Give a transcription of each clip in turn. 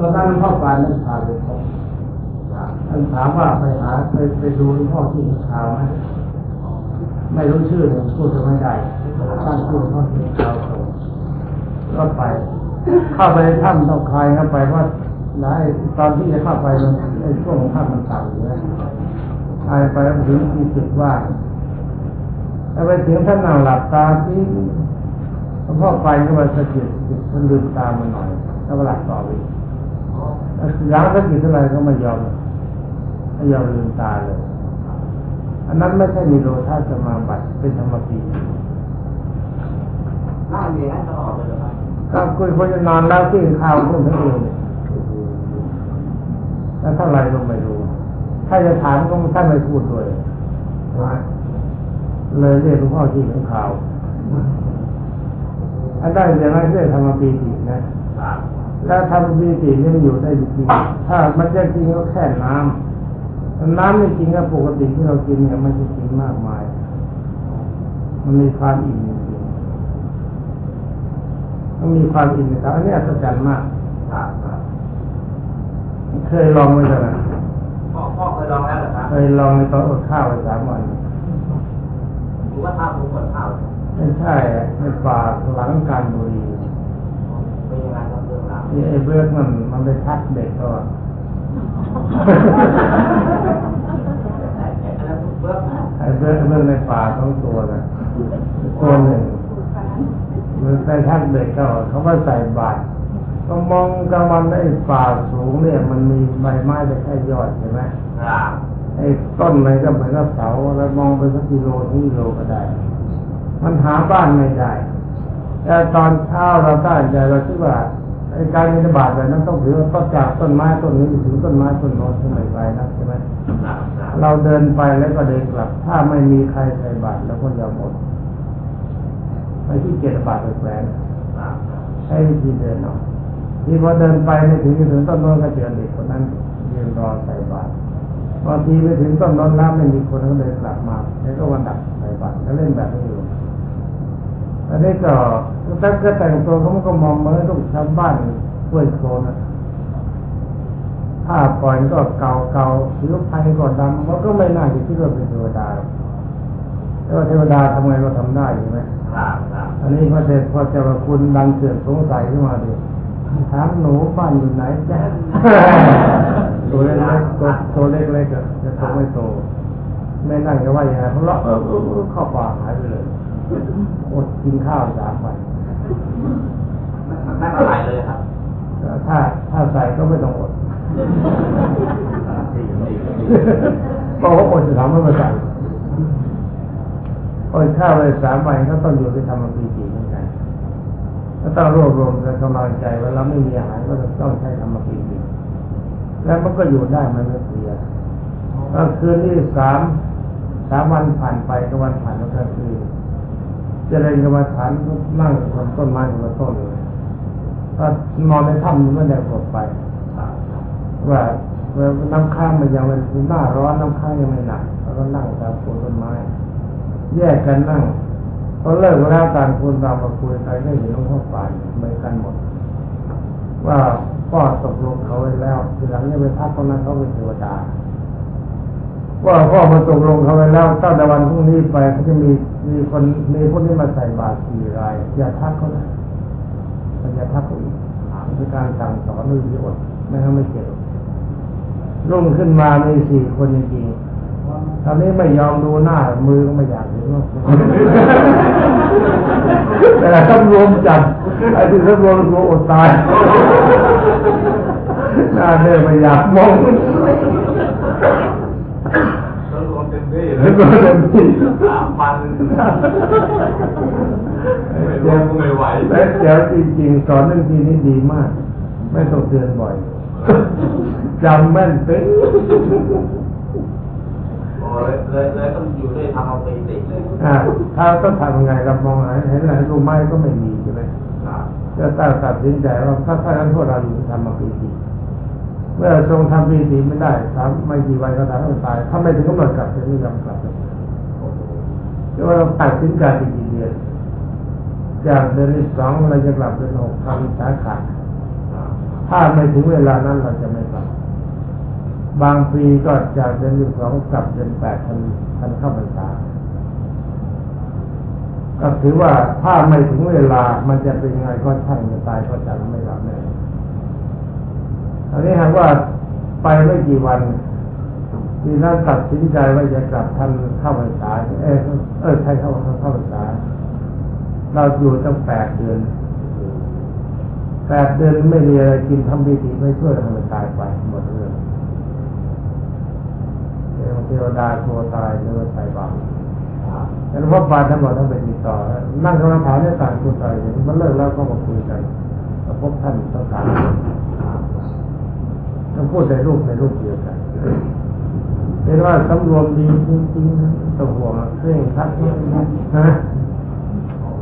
ตอนนั้นพ่อการนั้นพาไปพบท่านถามว่าไปหาไปไปดูพ่อที่ข่าวไหมไม่รู้ชื่อเลยพูดจะไม่ได้ตั้งชื่อพ่อที่ข่าวก็ไป เข้าไปถ้ำต้องคลายเข้าไปว่าไหนตอนที่จะเข้าไปมันในช่วงของถ้ำมันต่ำอยู่นะคลายไปแล้วถึงที่จุดว่าแล้วไปถึงท่านนั่งหลับตาที่พ่อไปก็มาสะกิดท่านลืมตามาหน่อยแล้วก็หลับต่อไป หลังสะกิดเท่าไหร่ก็ไม่ยอมไม่ยอมลืมตาเลย อันนั้นไม่ใช่มีโลธาสมาบัติเป็นธรรมปีน่ามีให้ตลอดเลยเหรอครับก็คุยคนจะนอนแล้วที่ข่าวเรื่องทั้งเองเนี่ยแล้วเท่าไรก็ไม่รู้ ถ้าจะถามก็ท่านไม่พูดด้วยเลยเรียกหลวงพ่อที่ของข่าวอันได้อย่างไรเรียกธรรมปีตินะ แล้วธรรมปีตินี่มันอยู่ได้จริงถ้ามันจะจริงก็แค่น้ำน้ำนี่จริงก็ปกติที่เรากินเนี่ยมันจะกินมากมาย มันมีความอิ่มจริงๆมันมีความอิ่มนะครับอันนี้อัศจรรย์มากครับครับเคยลองไหมครับพ่อพ่อเคยลองแล้วเหรอครับเคยลองในตอนอดข้าวไปสามวันหรือว่าถ้าผมกดข้าวไม่ใช่อะในป่าหลังการบุรีเป็นยังไง ครับเรื่องราวที่ไอ้เบิร์ดมันมันไปทักเด็กเขาอะไอ้ไอ้อันนั้นเพื่อไอ้เบิร์ดเบิร์ดในป่าต้องตัวนะตัวหนึ่งมันไปทักเด็กเขาเขาก็ใส่บาตรก็มองกลางวันไอ้ป่าสูงเนี่ย มันมีใบไม้แต่แค่ยอดใช่ไหมครับไอ้ต้นอะไรก็เหมือนกับเสาแล้วมองไปสักกิโลที่กิโลก็ได้ มันหาบ้านไม่ได้แต่ตอนเช้าเราตั้งใจเราคิดว่าไอ้ การมีบาตแบบนั้นต้องถือว่าต้องจากต้นไม้ต้นนี้ถึงต้นไม้ต้นโน้นขึ้นไปไปนะใช่ไหมครับครับเราเดินไปแล้วก็เดินกลับ ถ้าไม่มีใครใส่บาตรแล้วก็ยอมอดไปที่เกียรติบาตรแปลงครับครับให้วิธีเดินเนาะที่พอเดินไปไม่ถึงถึงต้นโน้นก็เจอเด็กคนนั้นยืนรอใส่บาตรบางทีไปถึงต้นโน้นแล้วไม่มีคนก็เดินกลับมาแล้วก็วันดับใส่บาตรแล้วเล่นแบบนี้อยู่ อันนี้ก็ตั้งก็แต่งตัวเขาก็มองเหมือนลูกชาวบ้านห้วยโคลนนะผ้าปล่อยก็เก่าเก่าผิวพรรณก็ดำมันก็ไม่น่าจะคิดว่าเป็นเทวดาหรอกแต่ว่าเทวดาทำไงก็ทำได้ใช่ไหมครับครับอันนี้พอเสร็จพอเจ้าคุณดังเกิดสงสัยขึ้นมาดิถามหนูบ้านอยู่ไหนจ๊ะตัวเล็กๆตัวตัวเล็กๆอะจะโตไม่โตไม่นั่งจะว่าอย่างไรเพราะเลาะเออเออเออเข้าป่าหายไปเลย อดกินข้าวสามวันไม่เป็นไรเลยครับแต่ถ้าถ้าใส่ก็ไม่ต้องอดดีดีเพราะว่าอดจะทำให้มันใส่อดข้าวไปสามวันก็ต้องอยู่ในธรรมปีติเหมือนกันก็ต้องรวบรวมกันกำลังใจเวลาไม่มีอาหารก็ต้องใช้ธรรมปีติแล้วมันก็อยู่ได้มันไม่เพลียก็คืนที่สามสามวันผ่านไปก็วันผ่านก็คือ เจริญกรรมฐานนั่งบนต้นไม้บนต้นเลยก็นอนในถ้ำมันไม่ได้ปลดไปครับครับว่าน้ำค้างมันยังมันหน้าร้อนน้ำค้างยังไม่หนักแล้วก็นั่งตามโคนต้นไม้ แยกกันนั่งพอเลิกเวลาต่างคนต่างมาคุยกันก็เห็นหลวงพ่อปานเหมือนกันหมด ว่าพ่อตกลงเขาไว้แล้วทีหลังเนี่ยไปพักตรงนั้นเขาเป็นเทวดาว่าพ่อมาตกลงเขาไว้แล้วตั้งแต่วันพรุ่งนี้ไปเขาจะมี มีคนมีพวกนี้มาใส่บาตรสี่ราย อย่าทักเขานะอย่าทักเขาอีกเป็นการสั่งสอนด้วยวิอดไม่งั้นไม่เกี่ยวรุ่งขึ้นมามีสี่คนจริงๆตอนนี้ไม่ยอมดูหน้า มือก็ไม่อยากเห็นว่าแต่ต้องรวมจับไอ้ที่ต้องรวมรวมอดตายหน้าเนี่ยไม่อยากมอง ที่เลแล้วยก็เต็มที่สามพันไม่รวมก็ไม่ไหวและเดี๋ยวจริงๆสอนเรื่องทีนี้ดีมาก ไม่ต้องเตือนบ่อยจำแม่นเป๊ะโอ้เลยเลยเลยต้องอยู่ด้วยทำเอาไปติดเลยอ่าถ้าต้องทำยังไงเรามองหาเห็นไหนรูปไม้ก็ไม่มีใช่ไหมจะตั้งตัดสินใจว่าถ้าถ้านั้นพวกเราอยู่ทำมาปีติ เมื่อทรงทำปีติไม่ได้สามไม่กี่วันก็ตายต้องตาย ถ้าไม่ถึงกำหนดกลับจะไม่ยอมกลับเรียว่าเราตัดสินใจอีกกี่เดือนจากเดือนที่สองเราจะกลับเดือนหกทำสาขาถ้าไม่ถึงเวลานั้นเราจะไม่กลับ บางปีก็จากเดือนที่สองกลับเดือนแปดทันทันเข้าพรรษาก็ถือว่าถ้าไม่ถึงเวลามันจะเป็นยังไงก็ช่างจะตายก็จะไม่รับแน่ อนนี้หากว่าไปไม่กี่วันทีนั้นตัดสินใจว่าจะกลับทันเข้าพรรษาเออเออใช่เข้าเข้าพรรษา เราอยู่ตั้งแปดเดือนแปดเดือนไม่มีอะไรกินทำพิธีไม่ช่วยทำให้ตายไปหมดเรื่องเทวดาตัวตายเนื้อใส่บาตรแล้วพบบาตรท่านบอกท่านไปติดต่อ นั่งกรรมฐานเนี่ยต่างคนต่างอย่างมันเลิกแล้วก็มาคุยกันพบท่านต้อง การต้องพูดในรูปในรูปเดียวกันเป็นว่าสำรวมดีจริงๆนะต้องห่วงเคร่งครัดนะนะ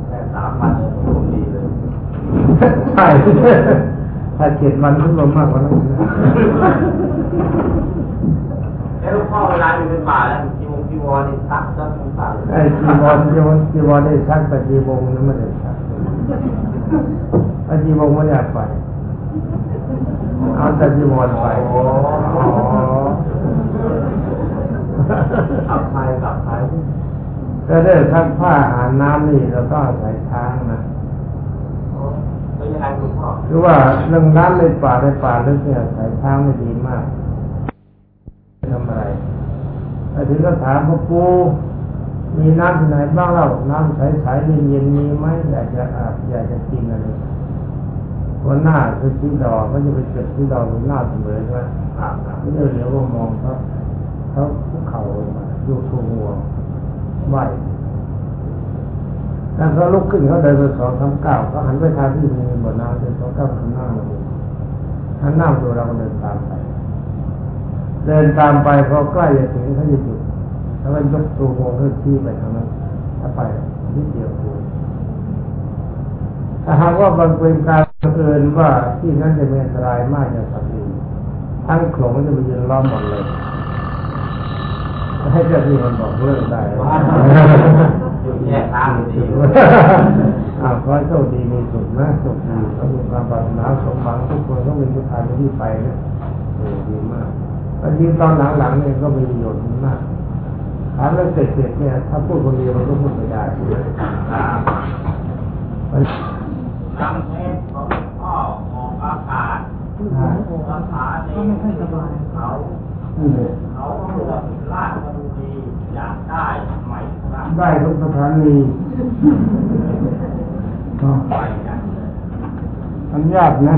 แค่สามวันเลยผมดีเลยใช่ถ้าเจ็ดวันทุกลมมากกว่านั้นนะแล้วหลวงพ่อเวลาอยู่ในป่าแล้วจีวรจีวรนี่ซักซักสงสารไอ้จีวรจีวรจีวรได้ซักแต่จีวรนั้นไม่ได้ซักไอ้จีวรไม่อยากไป เอาแต่จีวรไปอ๋อกลับไปกลับไปแต่ได้ซักผ้าอาบน้ำนี่เราต้องอาศัยช้างนะแล้วยังไงหลวงพ่อคือว่าเรื่องน้ำในป่าในป่าเรื่องเนี่ยอาศัยช้างไม่ดีมากทำอะไรแต่ถึงก็ถามพ่อปูมีน้ำที่ไหนบ้างเล่าน้ำใสๆเย็นๆมีไหมอยากจะอาบอยากจะกินอะไร วันหน้าคือชีดอก็จะไปเก็บชีดอกบนหน้าเสมอใช่ไหมไม่ได้เหลียวว่ามองเขาเขาคุกเข่าลงมาดูทูงัวไหวแล้วเขาลุกขึ้นเขาเดินไปสองสามก้าวเขาหันไปทางที่มีบ่อน้ำเดินสองก้าวหันหน้ามาดูหันหน้าดูเราเดินตามไป เดินตามไปพอใกล้จะถึงเขาจะหยุดแล้วก็ยกตัวงวเพื่อชี้ไปทางนั้นถ้าไปนิดเดียวตัวถ้าหากว่าบังเป็นการ เอิญว่าที่นั้นจะมีอันตรายมากอย่างสัตว์อื่นทั้งโขลงจะไปยืนล้อมหมดเลย ให้เจ้าที่มันบอกเลิกได้อยู่แยกทางดีอ่าขอให้โชคดีมีสุขนะสุขดีเขามีความปรารถนาสมหวังทุกคนต้องเป็นผู้ชายที่ไปนะโอ้ดีมากแต่ยิ่งตอนหลังๆเนี่ยก็มีประโยชน์มากถามเรื่องเสร็จๆเนี่ย ถ้าพูดคนเดียวมันก็พูดไม่ได้ครับมัน จำเทศของพ่อออกอากาศอ่าภาษาในเขานี่เลยเขาเลือกราชบุรีอยากได้ไหมครับได้ทุกสถานีอ๋อไปกันมันยากนะ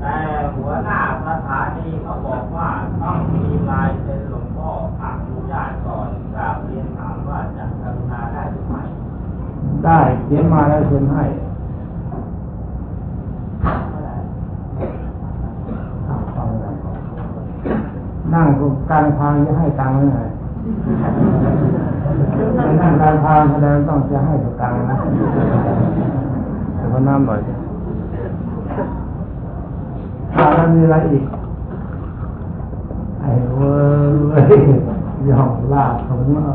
แต่หัวหน้าสถานีเขาบอกว่าต้องมีลายเซ็นหลวงพ่ออนุญาตก่อนกราบเรียนถามว่าจะกรุณาได้หรือไม่ได้เขียนมาแล้วเซ็นให้อ้าวฟังอะไร นั่งกลางทางจะให้ตังค์ไว้ไหนนั่งกลางทางแสดงต้องจะให้ตังค์นะเดี๋ยวพน้ำหน่อยสิอ่าแล้วมีอะไรอีก ไอ้เว้ยยอมลาดของเรา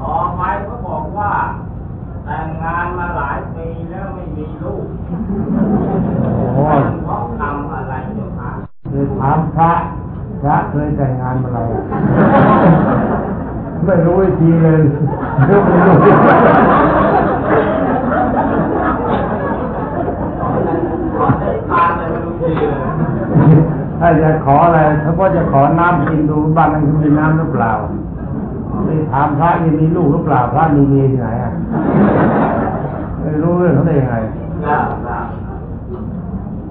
ต่อไปก็บอกว่า แต่งงานมาหลายปีแล้วไม่มีลูก ยมันเพราะทำอะไรเจ้าคะเคยถามพระพระเคยแต่งงานเมื่อไหร่อะไม่รู้วิธีเลยไม่รู้ขอได้ตาเลยไม่รู้ทีเลยถ้าจะขออะไรถ้าพ่อจะขอน้ำกินดูบ้านนั้นมีน้ำหรือเปล่าไปถามพระยังมีลูกหรือเปล่าพระมีเมียที่ไหนอะไม่รู้เรื่องเขาได้ยังไง ครับครับ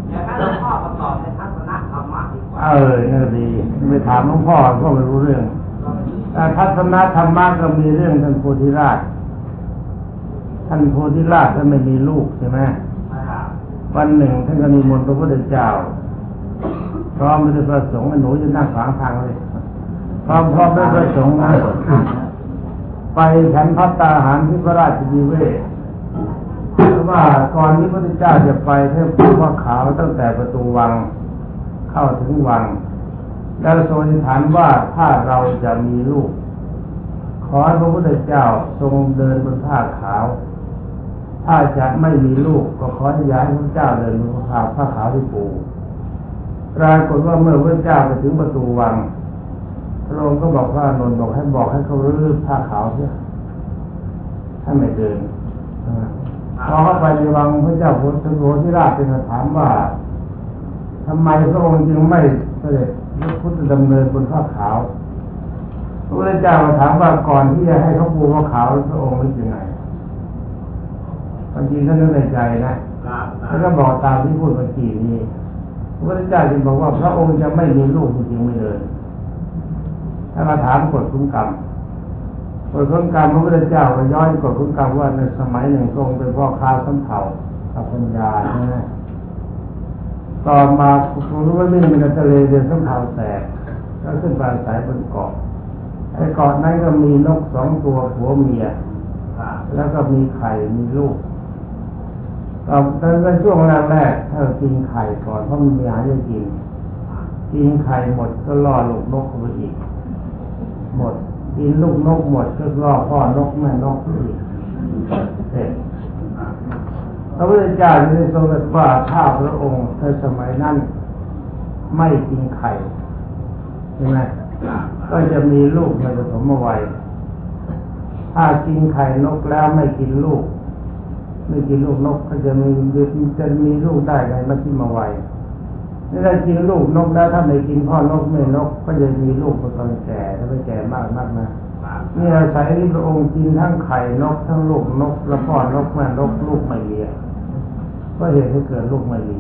อย่างนั้นหลวงพ่อก็ตอบในทัศนะธรรมะดีกว่า เออนี่ยดีไปถามหลวงพ่อก็ไม่รู้เรื่องแต่ทัศนธรรมะก็มีเรื่องท่านโพธิราช ท่านโพธิราชท่านไม่มีลูกใช่ไหมวันหนึ่งท่านก็นิมนต์พระพุทธเจ้าพร้อมด้วยพระสงฆ์หนูจะนั่งขวางทางเลยพร้อมพร้อมด้วยพระสงฆ์นะไปฉันพัตตาหารที่พระราชดีเวศเพราะว่าก่อนที่พระพุทธเจ้าจะไปเทพภูว่าขาวตั้งแต่ประตูวัง เข้าถึงวัง แล้วทรงอธิษฐานว่าถ้าเราจะมีลูก ขอให้พระพุทธเจ้าทรงเดินบนผ้าขาว ถ้าจะไม่มีลูกก็ขอให้ย้ายพระเจ้าเดินลงพาผ้าขาวที่ปูปรากฏว่าเมื่อพระเจ้าไปถึงประตูวังพระองค์ก็บอกว่านนท์บอกให้บอกให้เขารื้อผ้าขาวเสียถ้าไม่เดินพอเข้าไปในวังพระเจ้าพุทธโธที่ราชเป็นถามว่า ทำไมพระองค์จึงไม่เสด็จพระพุทธดำเนินบนผ้าขาวพระพุทธเจ้าถามว่าก่อนที่จะให้เขาปูผ้าขาวพระองค์นึกยังไงบางทีท่านนึกในใจนะครับแล้วก็บอกตามที่พูดเมื่อกี้นี้พระพุทธเจ้าจึงบอกว่าพระองค์จะไม่มีลูกจริงๆไม่เลยถ้ามาถามกฎคุ้มกรรมกฎคุ้มกรรมพระพุทธเจ้าก็ย้อนกฎคุ้มกรรมว่าในสมัยหนึ่งทรงเป็นพ่อค้าสำเภากับปัญญาใช่ไหม ต่อมาคุณรู้ว่าเรื่องในทะเลเดือนสำเภาแตกแล้วขึ้นไปอายบนเกาะไอ้เกาะนั้นก็มีนกสองตัวผัวเมียแล้วก็มีไข่มีลูกตอนในช่วงแรกๆถ้ากินไข่ก่อนเพราะมันมีอาหารกินกินไข่หมดก็ล่อลูกนกเข้าไปอีก หมดกินลูกนกหมดก็ล่อพ่อนกแม่นกเข้าไปอีกเสร็จ พระพุทธเจ้าจึงได้ทรงตรัสว่าถ้าพระองค์ในสมัยนั้นไม่กินไข่ใช่ไหมก็จะมีลูกในปฐมวัย ถ้ากินไข่นกแล้วไม่กินลูก ไม่กินลูกนกก็จะมีจะมีลูกได้ในมัชฌิมวัยนี่ถ้ากินลูกนกแล้วถ้าไม่กินพ่อนกแม่นก ก็จะมีลูกตอนแก่ถ้าไม่แก่มากนักนะ นี่อาศัยที่พระองค์กินทั้งไข่นกทั้งลูกนกและพ่อนกแม่นกลูกไม่เลี้ยงก็เหตุให้เกิดลูกไม่ดี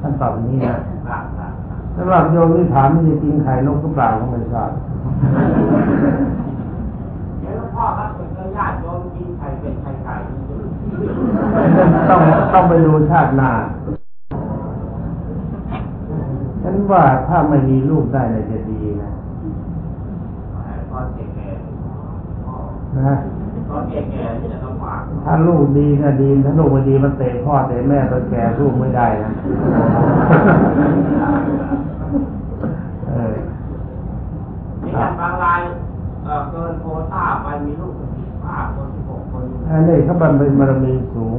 ท่านตอบอย่างนี้นะครับครับครับสำหรับโยมที่ถามว่าจะกินไข่นกหรือเปล่าก็ไม่ทราบเดี๋ยวหลวงพ่อครับเป็นญาติโยมกินไข่เป็ดไข่ไก่ต้องต้องไปดูชาติหน้าฉันว่าถ้าไม่มีลูกได้เลยจะดีนะ ตอนแก่ๆ นะตอนแก่ๆนี่จะลำบากถ้าลูกดีก็ดีถ้าลูกไม่ดีมันเตะพ่อเตะแม่ตอนแก่ลูกไม่ได้นะเออนี่อย่างบางรายเอ่อเกินโควต้าไปมีลูกถึงสิบห้าคนสิบหกคนอันนี้เขาบันเป็นบารมีสูง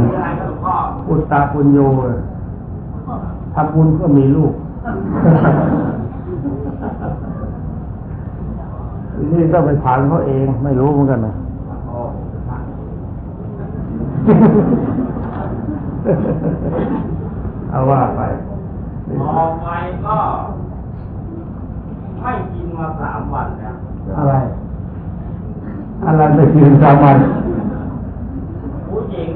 มีอะไรครับหลวงพ่ออุตตาปุญโยทำบุญเพื่อมีลูก นี่ต้องไปถามเขาเอง ไม่รู้เหมือนกันนะโอ้เอาว่าไปต่อไปก็ไม่กินมาสามวันแล้วอะไร อะไรไม่กินสามวัน ผู้หญิง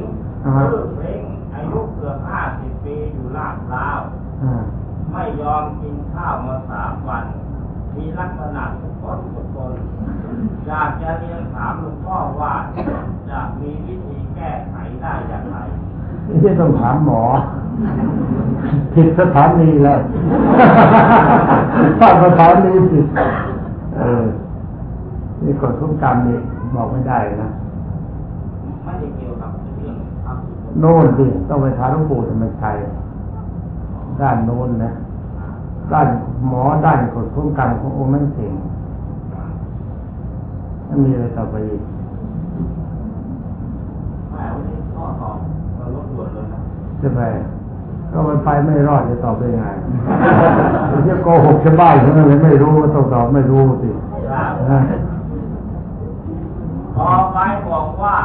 อ่าฮะ ชื่อเพ็งอายุเกือบห้าสิบปีอยู่ลาดพร้าว อ่า ไม่ยอมกินข้าวมาสามวัน มีลักษณะทุกคนทุกคน อยากจะเรียนถามหลวงพ่อว่าจะมีวิธีแก้ไขได้อย่างไรไม่ใช่ต้องถามหมอผิดสถานีแล้วถ้าสถานีผิดเออนี่กฎทุกกรรมนี่บอกไม่ได้นะไม่ได้เกี่ยวกับเรื่องทำผิดกฎหมายโน่นดิต้องไปถามหลวงปู่ธรรมชัยด้านโน้นนะด้านหมอด้านกฎทุกกรรมขององค์นั้นเก่ง ถ้ามีอะไรต่อไปอีกแหมวันนี้ข้อสอบก็ลดด่วนเลยนะจะไปก็มันไปไม่รอดจะตอบได้ไงจะโกหกชาวบ้านเขาเลยไม่รู้ก็ต้องตอบไม่รู้สิครับนะต่อไปบอกว่า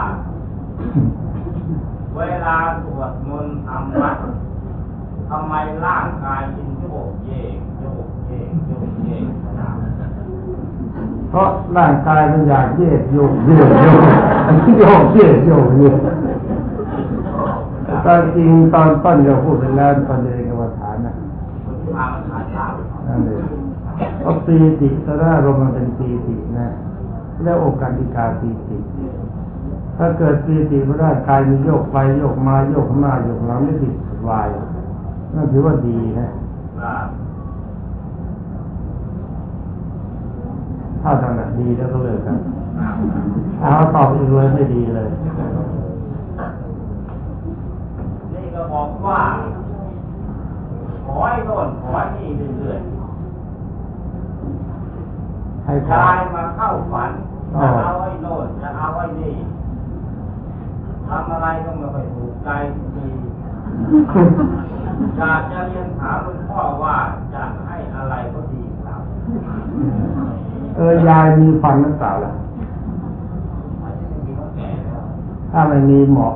เวลาสวดมนต์ทำวัดทำไมร่างกายยินโยกเยกโยกเยกโยกเยกขนาดนั้น เพราะร่างกายมันอยากเยกโยกเยกโยกโยกเยกโยกเยกตอนจริงตอนต้นเราพูดไปแล้วตอนเรียนกรรมฐานนะนั่นเลยเพราะปีติตอนแรกลมมันเป็นปีตินะ แล้วโอกาสิกาปีติถ้าเกิดปีติเมื่อร่างกายมีโยกไปโยกมาโยกหน้าโยกหลังไม่ติดสบายนั่นถือว่าดีนะ ครับถ้าทางนั้นดีแล้วก็เลิกกันครับถ้าเขาตอบอีกเลยไม่ดีเลยนี่ก็บอกว่าขอให้โน่นขอให้นี่เรื่อยให้ๆขอยายมาเข้าฝันจะเอาไอ้โน่นจะเอาไอ้นี่ำอะไรก็ไม่ค่อยถูกใจทุกทีอยากจะเรียนถามหลวงพ่อว่าจะให้อะไรก็ดีครับ เออยายมีฟันหรือเปล่าล่ะ ถ้าไม่มีหมอก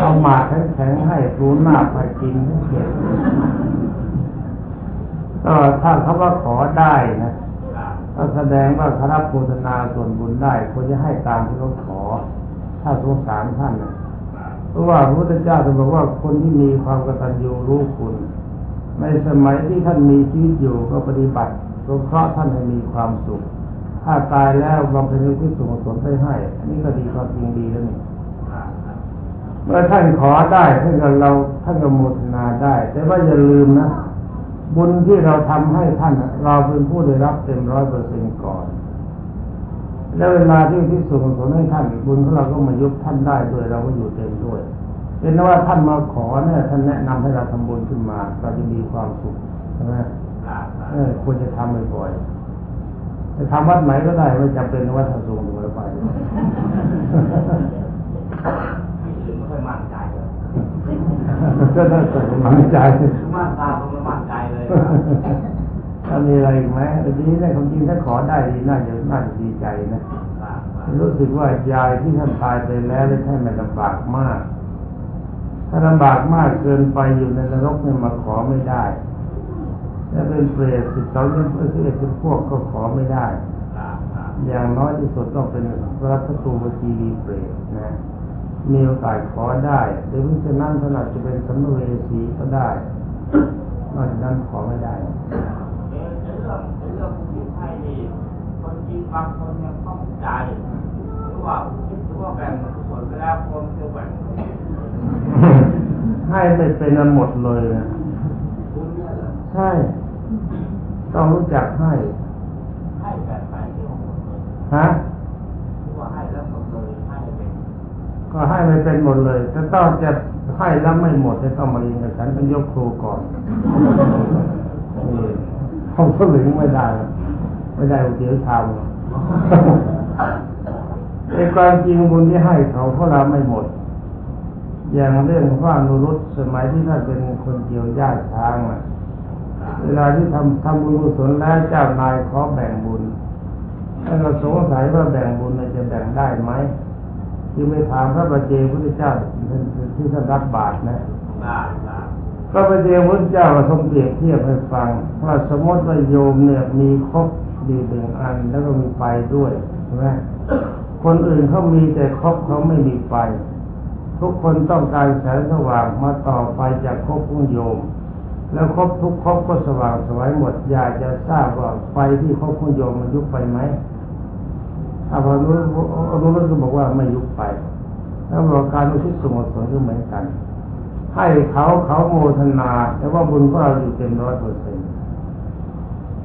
เอาหมากแข็งๆให้รูหน้าไปกินให้เก็บก็ถ้าเขาว่าขอได้นะก็แสดงว่าเขารับโฆษณาส่วนบุญได้ควรจะให้ตามที่เขาขอ ถ้าสงสารท่านนะเพราะว่าพระพุทธเจ้าท่านบอกว่าคนที่มีความกตัญญูรู้คุณ ในสมัยที่ท่านมีชีวิตอยู่ก็ปฏิบัติ สงเคราะห์ท่านให้มีความสุข ถ้าตายแล้วบำเพ็ญที่ส่งสนไปให้ อันนี้ก็ดีความจริงดีแล้วนี่เมื่อท่านขอได้ท่านกับเราท่านก็โมทนาได้ แต่ว่าอย่าลืมนะ บุญที่เราทำให้ท่านเราเป็นผู้ได้รับเต็มร้อยเปอร์เซ็นต์ก่อน แล้วเวลาที่ที่ส่งสนให้ท่านบุญของเราก็มายุบท่านได้ด้วยเราก็อยู่เต็มด้วย เป็นว่าท่านมาขอเนี่ยท่านแนะนำให้เราทำบุญขึ้นมาเราจะมีความสุขใช่ไหม เออควรจะทำบ่อยๆจะทำวัดไหนก็ได้ไม่จำเป็นวัดทรงหรือวัดไปที่อื่นไม่ค่อยมั่นใจเลยก็ต้องใส่กำลังใจมั่นตาผมไม่มั่นใจเลยครับถ้ามีอะไรอีกไหมอันนี้เนี่ยความจริงถ้าขอได้ดีน่าจะน่าจะดีใจนะครับครับรู้สึกว่ายายที่ท่านตายไปแล้วได้ท่านมันลำบากมาก ถ้าลำบากมากเกินไปอยู่ในนรกเนี่ยมาขอไม่ได้ ถ้าเป็นเปรตสิบสองยังเพื่อสิบเอ็ดพวกก็ขอไม่ได้ครับครับอย่างน้อยที่สุดต้องเป็นรัตตูปจีวีเปรตนะมีโอกาสขอได้ หรือมิฉะนั้นขนาดจะเป็นสัมภเวสีก็ได้นอกจากนั้นขอไม่ได้เอ๊ะเรื่องเรื่องที่ให้นี่คนจริงบางคนยังต้องใจหรือว่าคิดหรือว่าแบ่งส่วนไปแล้วคนจะแบ่งให้ไม่เป็นอันหมดเลยนะคุณเนี่ยเหรอใช่ ต้องรู้จักให้ ให้แบบไหนที่ว่าหมดเลยฮะที่ว่าให้แล้วหมดเลยให้เป็นก็ให้ไม่เป็นหมดเลยถ้าต้องจะให้แล้วไม่หมดจะต้องมาเรียนกับฉันเป็นยกครูก่อนนี่ห้องสลึงไม่ได้ ไม่ได้เดี๋ยวทำในความจริงบุญที่ให้เขาเพราะเราไม่หมด อย่างเรื่องพระอนุรุตสมัยที่ท่านเป็นคนเกี่ยวญาติช้างน่ะ เวลาที่ทำทำบุญกุศลแล้วเจ้านายขอแบ่งบุญท่านก็สงสัยว่าแบ่งบุญเนี่ยจะแบ่งได้ไหมจึงไปถามพระบาเจพุทธเจ้าที่ท่านรับบาตรนะได้ได้พระบาเจพุทธเจ้าก็ทรงเปรียบเทียบให้ฟังว่าสมมติว่าโยมเนี่ยมีครบดีหนึ่งอันแล้วก็มีไฟด้วยใช่ไหมคนอื่นเขามีแต่ครบเขาไม่มีไฟทุกคนต้องการแสงสว่างมาต่อไฟจากครบของโยม แล้วครบทุกครบก็สว่างสวยหมด อยากจะทราบว่าไฟที่ครบของโยมมันยุบไปไหมถ้าพอรู้รู้รู้ก็บอกว่าไม่ยุบไป แล้วบอกการอุทิศส่วนกุศลก็เหมือนกัน ให้เขาเขาโมทนา แต่ว่าบุญของเราอยู่เต็มร้อยเปอร์เซ็นต์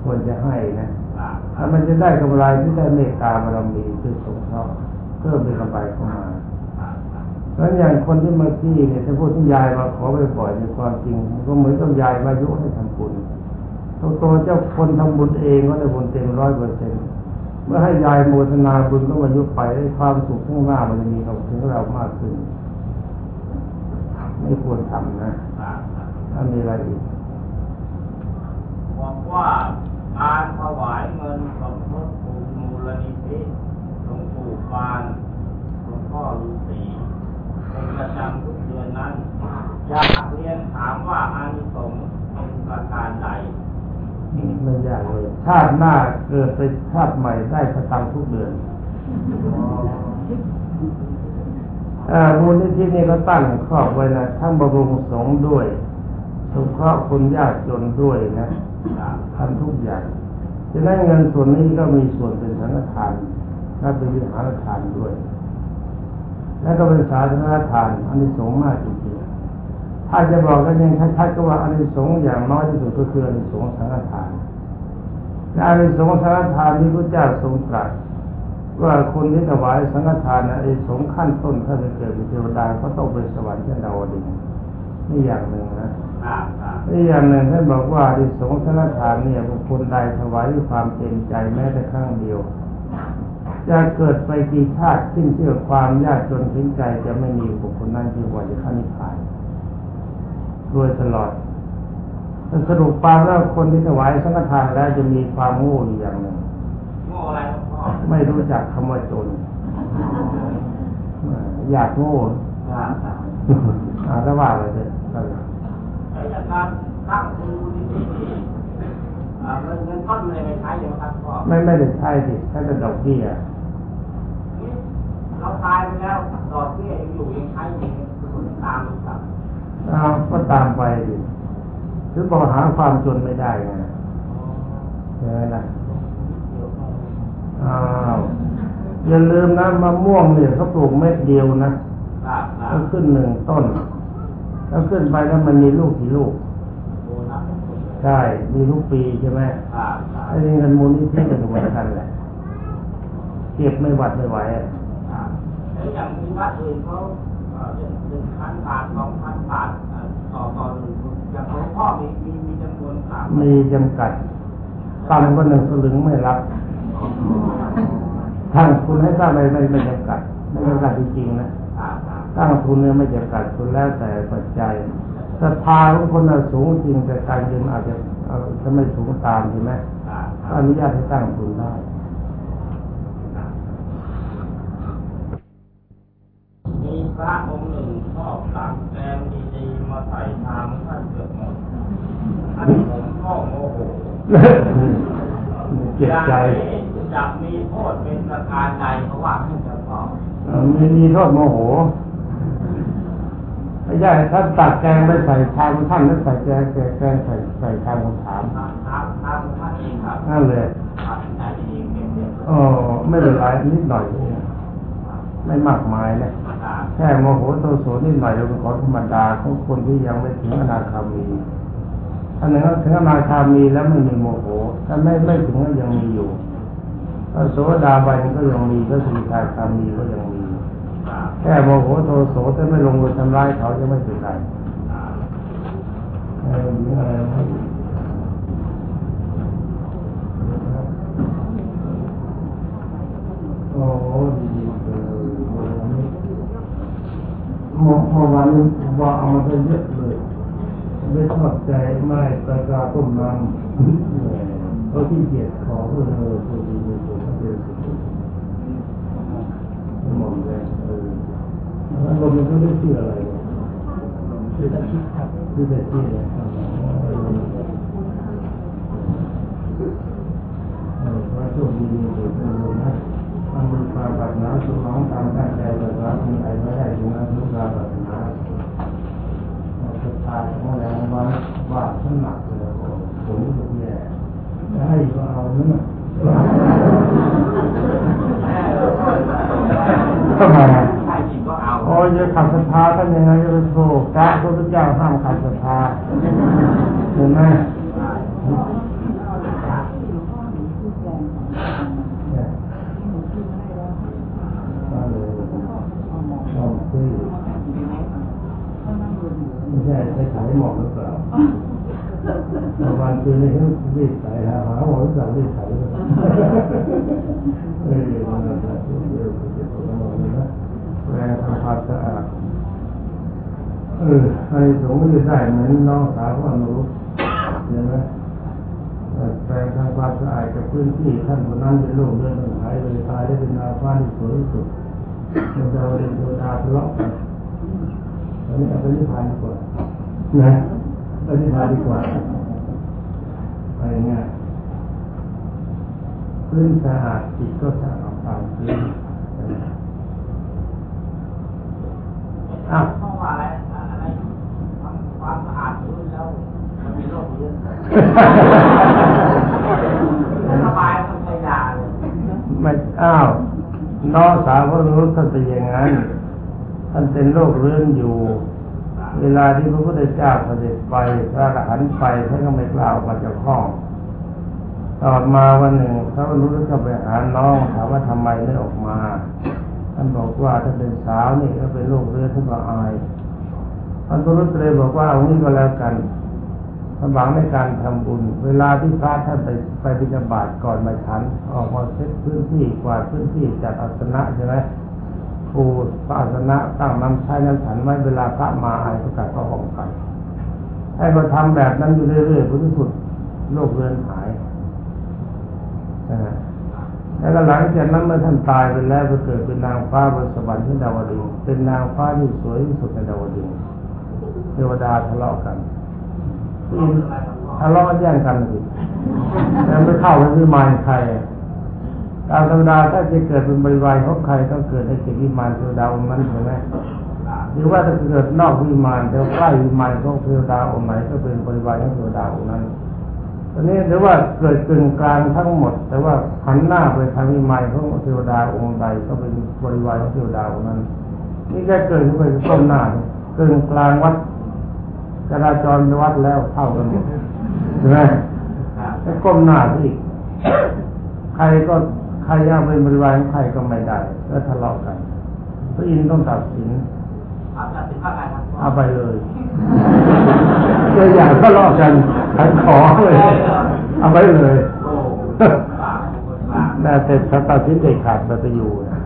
ควรจะให้นะได้ถ้ามันจะได้กำไรที่ได้เมตตาบารมีคือสงเคราะห์เพิ่มเป็นกำไรเข้ามา แล้วอย่างคนที่มาที่เนี่ยถ้าพูดที่ยายมาขอไปบ่อยในความจริงมันก็เหมือนกับยายมายุให้ทำบุญตัวตัวเจ้าคนทำบุญเองก็ได้บุญเต็มร้อยเปอร์เซ็นต์เมื่อให้ยายโมทนาบุญก็มายุไปได้ความสุขข้างหน้ามันจะมีกับถึงเรามากขึ้น ไม่ควรทำนะถ้ามีอะไรอีกบอกว่าการถวายเงินสมทบทุนมูลนิธิหลวงปู่ปานหลวงพ่อฤาษี เป็นประจำทุกเดือนนั้น อยากเรียนถามว่าอานิสงส์เป็นประการใดไม่ยากเลยชาติหน้าเกิดไปชาติใหม่ได้สตังค์ทุกเดือนเอ่อมูลนิธินี่ก็ตั้งครอบไว้นะทั้งบำรุงสงฆ์ด้วยสงเคราะห์คนยากจนด้วยนะทำทุกอย่างฉะนั้นเงินส่วนนี้ก็มีส่วนเป็นสังฆทานและเป็นวิหารทานด้วย และก็เป็นสาธารณทานอันนี้สงมากจริงๆถ้าจะบอกกันยังชัดๆก็ว่าอันนี้สงอย่างน้อยที่สุดก็คืออันนี้สงสังฆทานและอานิสงส์สังฆทานที่พระเจ้าทรงตรัสว่าคนที่ถวายสังฆทานนะอานิสงขั้นต้นถ้าไปเกิดเป็นเทวดาก็ต้องไปสวรรค์ชั้นดาวดึงนี่อย่างหนึ่งนะนี่อย่างหนึ่งท่านบอกว่าอานิสงส์สังฆทานเนี่ยบุคคลใดถวายด้วยความเต็มใจแม้แต่ครั้งเดียว จะเกิดไปกี่ชาติขึ้นเชื่อความยากจนถึงใจจะไม่มีบุคคลนั้นที่กว่าจะเข้านิพพานรวยตลอดสรุปความแล้วคนที่ถวายสังฆทานแล้วจะมีความโง่อยู่อย่างหนึ่งโง่อะไรไม่รู้จักคำว่าจน อยากโง่อาถ้าว่าอะไรจะไอ้จากการตั้งคุณที่นี่อ่า เงินเงินต้นอะไรไปใช้อยู่ครับพ่อไม่ไม่ได้ใช่สิถ้าจะดอกเบี้ยนี่เราตายไปแล้วดอกเบี้ยยังอยู่ยังใช้อยู่คุณตามหรือเปล่าเอาก็ตามไปดิคือบอกหาความจนไม่ได้ไงใช่ไหมล่ะอ้าวอย่าลืมนะมะม่วงเนี่ยเขาปลูกเม็ดเดียวนะครับครัก็บขึ้นหนึ่งต้น แล้วขึ้นไปแล้วมันมีลูกกี่ลูกโบนัส ใช่มีลูกปีใช่ไหมครับครับไอ้เงินมูลนิธิก็เหมือนกันแหละเก็บไม่หวัดไม่ไหวอะครับแล้วอย่างมีวัดอื่นเขาเอ่อหนึ่งหนึ่งพันบาทสองพันบาทเอ่อต่อต่อหนึ่งคนอย่างหลวงพ่อมีมีมีจำนวนสามมีจำกัดต่ำกว่าหนึ่งสลึงไม่รับทั้งคุณให้สร้างอะไรไม่ไม่จำกัดไม่จำกัดจริงๆนะครับครับตั้งทุนเนี่ยไม่จำกัดคุณแล้วแต่ปัจจัย ศรัทธาของคนน่ะสูงจริงแต่การเงินอาจจะเอาจะไม่สูงตามใช่ไหมครับคก็รับอนุญาตให้ตั้งทุนได้มีพระองค์หนึ่งชอบตักแกงดีๆมาใส่ชามท่านเกือบหมดท่านผมก็โมโหเจ็บใจจะมีโทษเป็นประการใดเพราะว่าท่านจะพ่อเอ่อมีมีโทษโมโห ไม่ใช่ท่านตักแกงไปใส่ชามของท่านแล้วใส่แกงแกงใส่ใส่ชามของถามนั่นเลยตัดใจเองเก็บเรียบร้อยอ๋อไม่เป็นไรนิดหน่อยไม่มากมายนะแค่โมโหโทโสนิดหน่อยเราเป็นของธรรมดาของคนที่ยังไม่ถึงอนาคามีถ้าหนึ่งถึงอนาคามีแล้วไม่มีโมโหถ้าไม่ไม่ถึงก็ยังมีอยู่ถ้าโสดาบันก็ยังมีถ้าสีทาคามีก็ยัง แค่โมโหโทโสแต่ไม่ลงมือทำร้ายเขาจะไม่เป็นไรอะไรโอ้โหดีเลยเมื่อวานนี้ว่าเอามาเยอะเลยไม่ชอบใจไม่ตะกาต้มน้ำเขาที่เกียจขอเออเออตัวดีมีตัวเขาเป็นสุดมองเลย ออแล้วเราไม่ได้ชื่ออะไรคือแต่คิดครับคือแต่คิดเลยครับเออว่าโชคดีมีสุขเป็นบุญนะทำบุญความปรารถนาสุขน้องตามตั้งใจแบบว่ามีอะไรไม่ได้ถึงนั้นทุกการปรารถนาสุดท้ายขอแรงวันว่าท่านหนักเลยผมรู้สึกแย่จะให้ก็เอาเนื้อทำไม โอ้ยจะขัดศรัทธาท่านยังไงจะไปโทษพระพุทธเจ้าห้ามขัดศรัทธาเห็นไหมเนี่ยมาเลยลองซื้อไม่ใช่ไปขายหมอกหรือเปล่าเมื่อวานคืนนี้เขารีบใส่หาหาหมอกหรือเปล่ารีบใส่เลยเออเดี๋ย แรงทำความสะอาดเออในสงฆ์ไม่ได้เหมือนน้องสาวของอนุรุตเห็นไหมเอ่แปลงทำความสะอาดกับพื้นที่ท่านคนนั้นเป็นโรคเรื้อนหายเลยตายได้เป็นอาฟ้าที่สวยที่สุดเป็นดาวเด่นดวงดาทะเลาะกันตอนนี้เอาไปนิพพานดีกว่านะไปนิพพานดีกว่าไปง่ายพื้นสะอาดจิตก็สะอาดตามพื้นใช่ ไหมอ้าวเพราะว่าอะไรอะไรทำความสะอาดพื้นแล้วมันมีโรคเรื้อนสบายต้องใช้ยาเลยไม่อ้าวน้องสาวก็รู้ท่านเป็นอย่างนั้นท่านเป็นโรคเรื้อนอยู่ เวลาที่พระพุทธเจ้าเสด็จไปพระอรหันต์ไปท่านก็ไม่กล่าวมาจากห้องต่อมาวันหนึ่งพระอนุรุตก็ไปหาน้องถามว่าทำไมไม่ออกมา ท่านบอกว่าถ้าเป็นสาวนี่ก็เป็นโรคเรื้อนท่านก็อายท่านอนุรุตเลยบอกว่าเอางี้ก็แล้วกันลำบากในการทำบุญ เวลาที่พระท่านไปไปบิณฑบาตก่อนมาฉัน ออกมาเช็ดพื้นที่กวาดพื้นที่จัดอาสนะใช่ไหมปูพระอาสนะตั้งน้ำใช้น้ำฉันไว้เวลาพระมาอายประกาศเข้าห้องกันให้เราทำแบบนั้นอยู่เรื่อยๆผลที่สุดโรคเรื้อนหายนะ แล้วก็หลังจากนั้นเมื่อท่านตายไปแล้วก็เกิดเป็นนางฟ้าบนสวรรค์ที่ดาวดึงเป็นนางฟ้าที่สวยที่สุดในดาวดึงเทวดาทะเลาะกันทะเลาะแย่งกันสิแล้วไม่เข้าไปวิมานใครตามธรรมดาถ้าจะเกิดเป็นบริวารของใครต้องเกิดในเขตวิมานเทวดาองค์นั้นใช่ไหมหรือว่าถ้าเกิดนอกวิมานแต่ใกล้วิมานของเทวดาองค์ไหนก็เป็นบริวารของเทวดาองค์นั้น อนนี้หรือว่าเกิดกึ่งกลางทั้งหมด แต่ว่าหันหน้าไปทางวิมานของเทวดาองค์ใดก็เป็นบริวารของเทวดาองค์นั้น นี่แค่เกิดขึ้นไปต้นหน้าเกึ่งกลางวัดจราจรวัดแล้วเท่ากันหมดใช่ไหมแล้วก้มหน้าอีกใครก็ใครอยากเป็นบริวารใครก็ไม่ได้ แล้วทะเลาะกันพระอินทร์ต้องตัดสิน เอาตัดสินว่าไงครับเอาไปเลยจะอยากทะเลาะกันขันขอเลย เอาไปเลยโอ้บาปบาปน่าเสร็จตัดสินเด็ดขาดมาไปอยู่นะ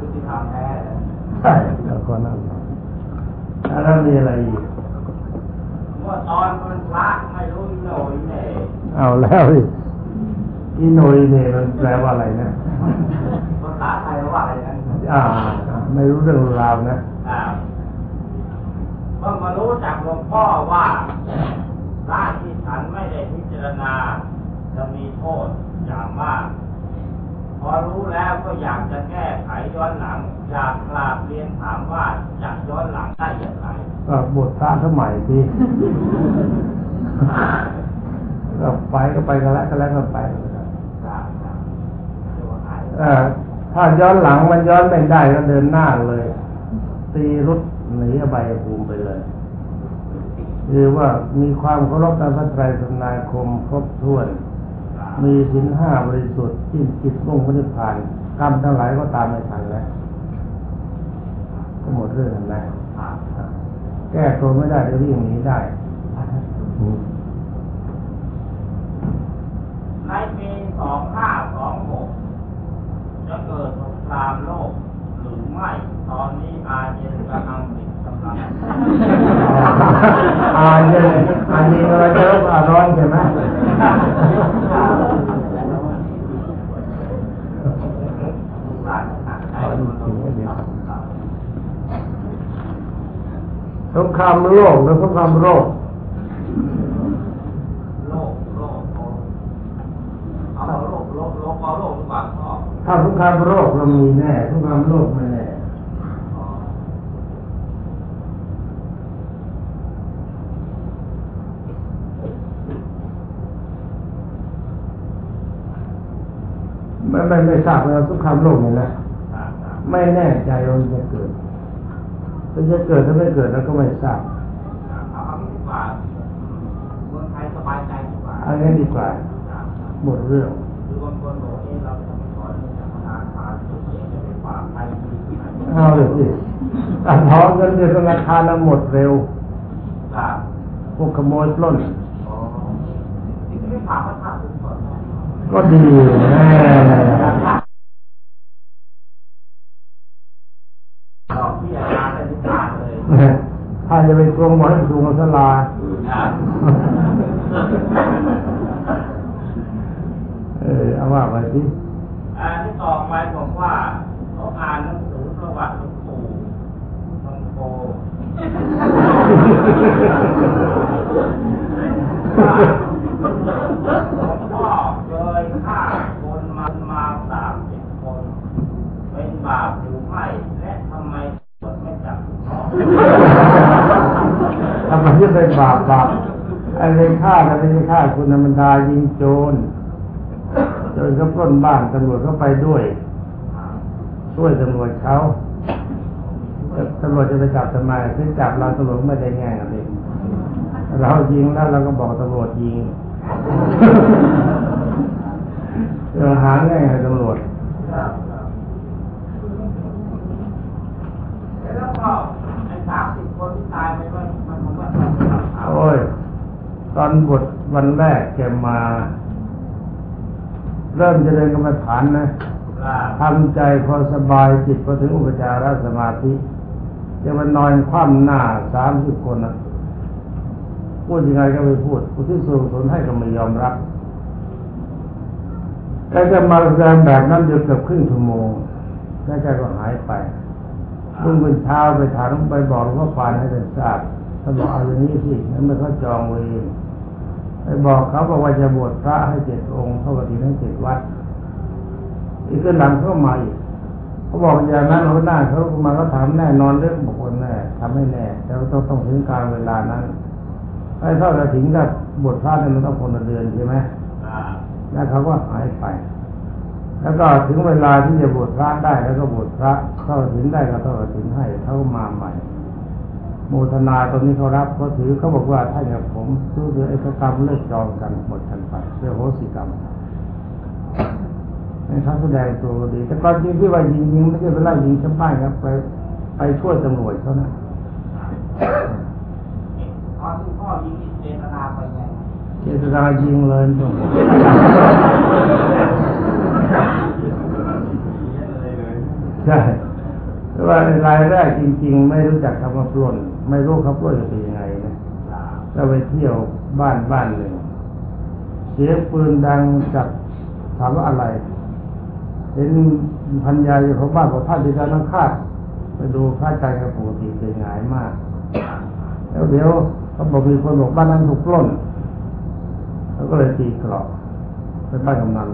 ยุติธรรมแท้เลยใช่แล้วก็นั่นแล้วมีอะไรอีกเมื่อตอนเป็นพระไม่รู้อีโหน่อีเหน่เอาแล้วดิอีโนยเนี่ยมันแปลว่าอะไรนะภาษาไทยว่าอะไรนั้น อ่าไม่รู้เรื่องราวนะอ่าเพิ่งมารู้จากหลวงพ่อว่าพระที่ฉันไม่ได้พิจารณา จะมีโทษอย่างมาก พอรู้แล้วก็อยากจะแก้ไขย้อนหลัง อยากกราบเรียนถามว่าจะย้อนหลังได้อย่างไรก็บทพระสมัยที่ก็ไปก็ไปกันแล้วก็แล้วกันไปครับครับตัวหายเอ่อ ถ้าย้อนหลังมันย้อนไม่ได้ก็เดินหน้าเลย ตีรุดหนีอบายภูมิไปเลยคือว่ามีความเคารพในพระไตรสรณาคมครบถ้วน มีสินห้าบริสุทธิ์ที่จิตมุ่งพระนิพพานกรรมทั้งหลายก็ตามไม่ทันแล้วก็หมดเรื่องแล้วแก้ตัวไม่ได้จะวิ่งหนีได้ในปีสองห้าสองหก จะเกิดสงครามโลกหรือไม่ ตอนนี้อาเยนกับอังกฤษกำลังอ่านเย็นอ่านเย็นอะไรจะรู้ว่าร้อนใช่ไหมสงครามโลกหรือสงครามโรคโลกโลกเอาโลกโลกโลกเอาโลกดีกว่าพ่อ ถ้าสงครามโรคเรามีแน่สงครามโลกไม่แน่ไม่ไม่ไม่ทราบว่าสงครามโลกเนี่ยนะไม่แน่ใจว่ามันจะเกิดถ้าจะเกิดถ้าไม่เกิดแล้วก็ไม่ทราบเอาเอาดีกว่าเมืองไทยสบายใจดีกว่าเอันนี้ดีกว่าหมดเรื่อง เอาเลยสิการถอนเงินเดือนธนาคารน่ะหมดเร็วพวกขโมยปล้นก็ดีแน่ถ้าจะไปทวงหมอให้ทวงกับสลาเออเอาว่าไปสิอันที่ต่อไปผมว่าเขาอ่านหนังสือประวัติหลวงปู่หลวงโต ว่าหลวงพ่อเคยฆ่าคนมันมาสามสิบคน เป็นบาปหรือไม่และทำไมตำรวจไม่จับทำไมจะเป็นบาปบาปอะไรฆ่ากันไม่ใช่ฆ่าคุณธรรมดายิงโจรโจรเขาปล้นบ้านตำรวจเข้าไปด้วย ช่วยตำรวจเขา ตำรวจจะไปจับทำไมถ้าจับเราตำรวจไม่ได้แง่กันเลยเรายิงแล้วเราก็บอกตำรวจยิงเออหาแง่ให้ตำรวจแล้วก็ไอ้สามสิบคนที่ตายไปว่ามันมันก็ทำโอ้ยบทวันแรกแกมา เริ่มเจะเดินกรรมฐานนะว่าทำใจพอสบายจิตพอถึงอุปจารสมาธิ จะมานอนคว่ำหน้าสามสิบคนนะพูดยังไงก็ไม่พูดผู้ที่สูงสนให้ก็ไม่ยอมรับแกจะมาแสดงแบบนั้นอยู่เกือบครึ่งชั่วโมงแล้วแกก็หายไปรุ่งเป็นเช้าไปถามไปบอกหลวงพ่อปานให้ท่านทราบท่านบอกเอาอย่างนี้สินั้นไม่เขาจองเวรไปบอกเขาบอกว่าจะบวชพระให้เจ็ดองค์เท่ากับที่ทั้งเจ็ดวัดอีกก็หลังเข้ามาอีก เขาบอกอย่างนั้นเขาหน้าเขามาเขาถามแน่นอนเรื่องบอกว่าแน่ทำให้แน่แต่ว่าต้องต้องถึงกางเวลานั้นไอ้เท่ากับถึงกับบทพระเนี่ยมันต้องคนละเดือนใช่ไหมแล้วเขาก็หายไป แล้วก็ถึงเวลาที่จะบวชพระได้แล้วก็บวชพระเข้าถึงได้ก็ต้องถึงให้เขามาใหม่โมทนาตอนนี้เขารับเขาถือเขาบอกว่าถ้าอย่างผมสู้เดือไอ้กรรมเลิกจองกันหมดกันไปเรื่องโหสิกรรม ในเขาแสดงตัวดี แต่ความจริงที่ว่ายิงยิงไม่ใช่ไปไล่ยิงชาวบ้านครับ ไปไปช่วยตำรวจเขานะตอนที่พ่อยิงเจตนาไปไงเจตนายิงเลยตรงเลยเลยใช่แต่ว่ารายแรกจริง ๆ ไม่รู้จักคำว่าปล้นไม่รู้เขาปล้นจะเป็นยังไงนะก็ไปเที่ยวบ้านบ้านหนึ่งเสียงปืนดังจากถามว่าอะไร เห็นพันยาอยู่ของบ้านของท่านที่การนั่งคาดไปดูพระใจกับปกติเป็นหงายมาก แล้วเดี๋ยวเขาบอกมีคนบอกบ้านนั้นถูกปล้นเขาก็เลยตีกรอบไปบ้านกำนัน